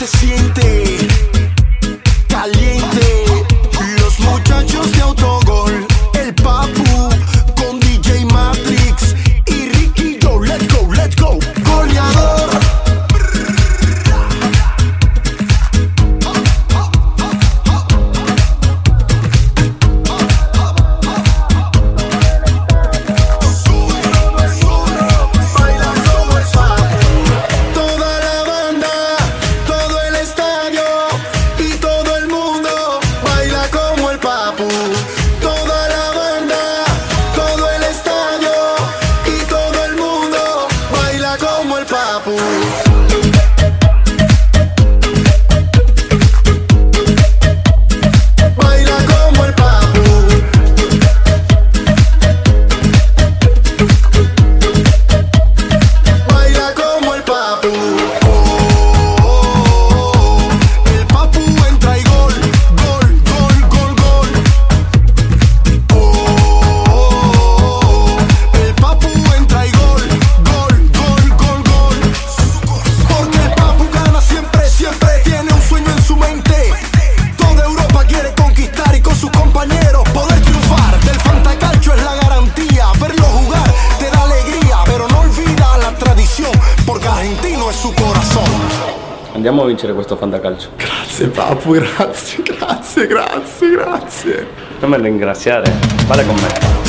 se siente caliente. Los muchachos de autogol, el papu con DJ Matrix y Ricky Yo, let's go, let's go. couple Andiamo a vincere questo fantacalcio. Grazie Papu, grazie, grazie, grazie, grazie. Non me lo ringraziare, vale con me.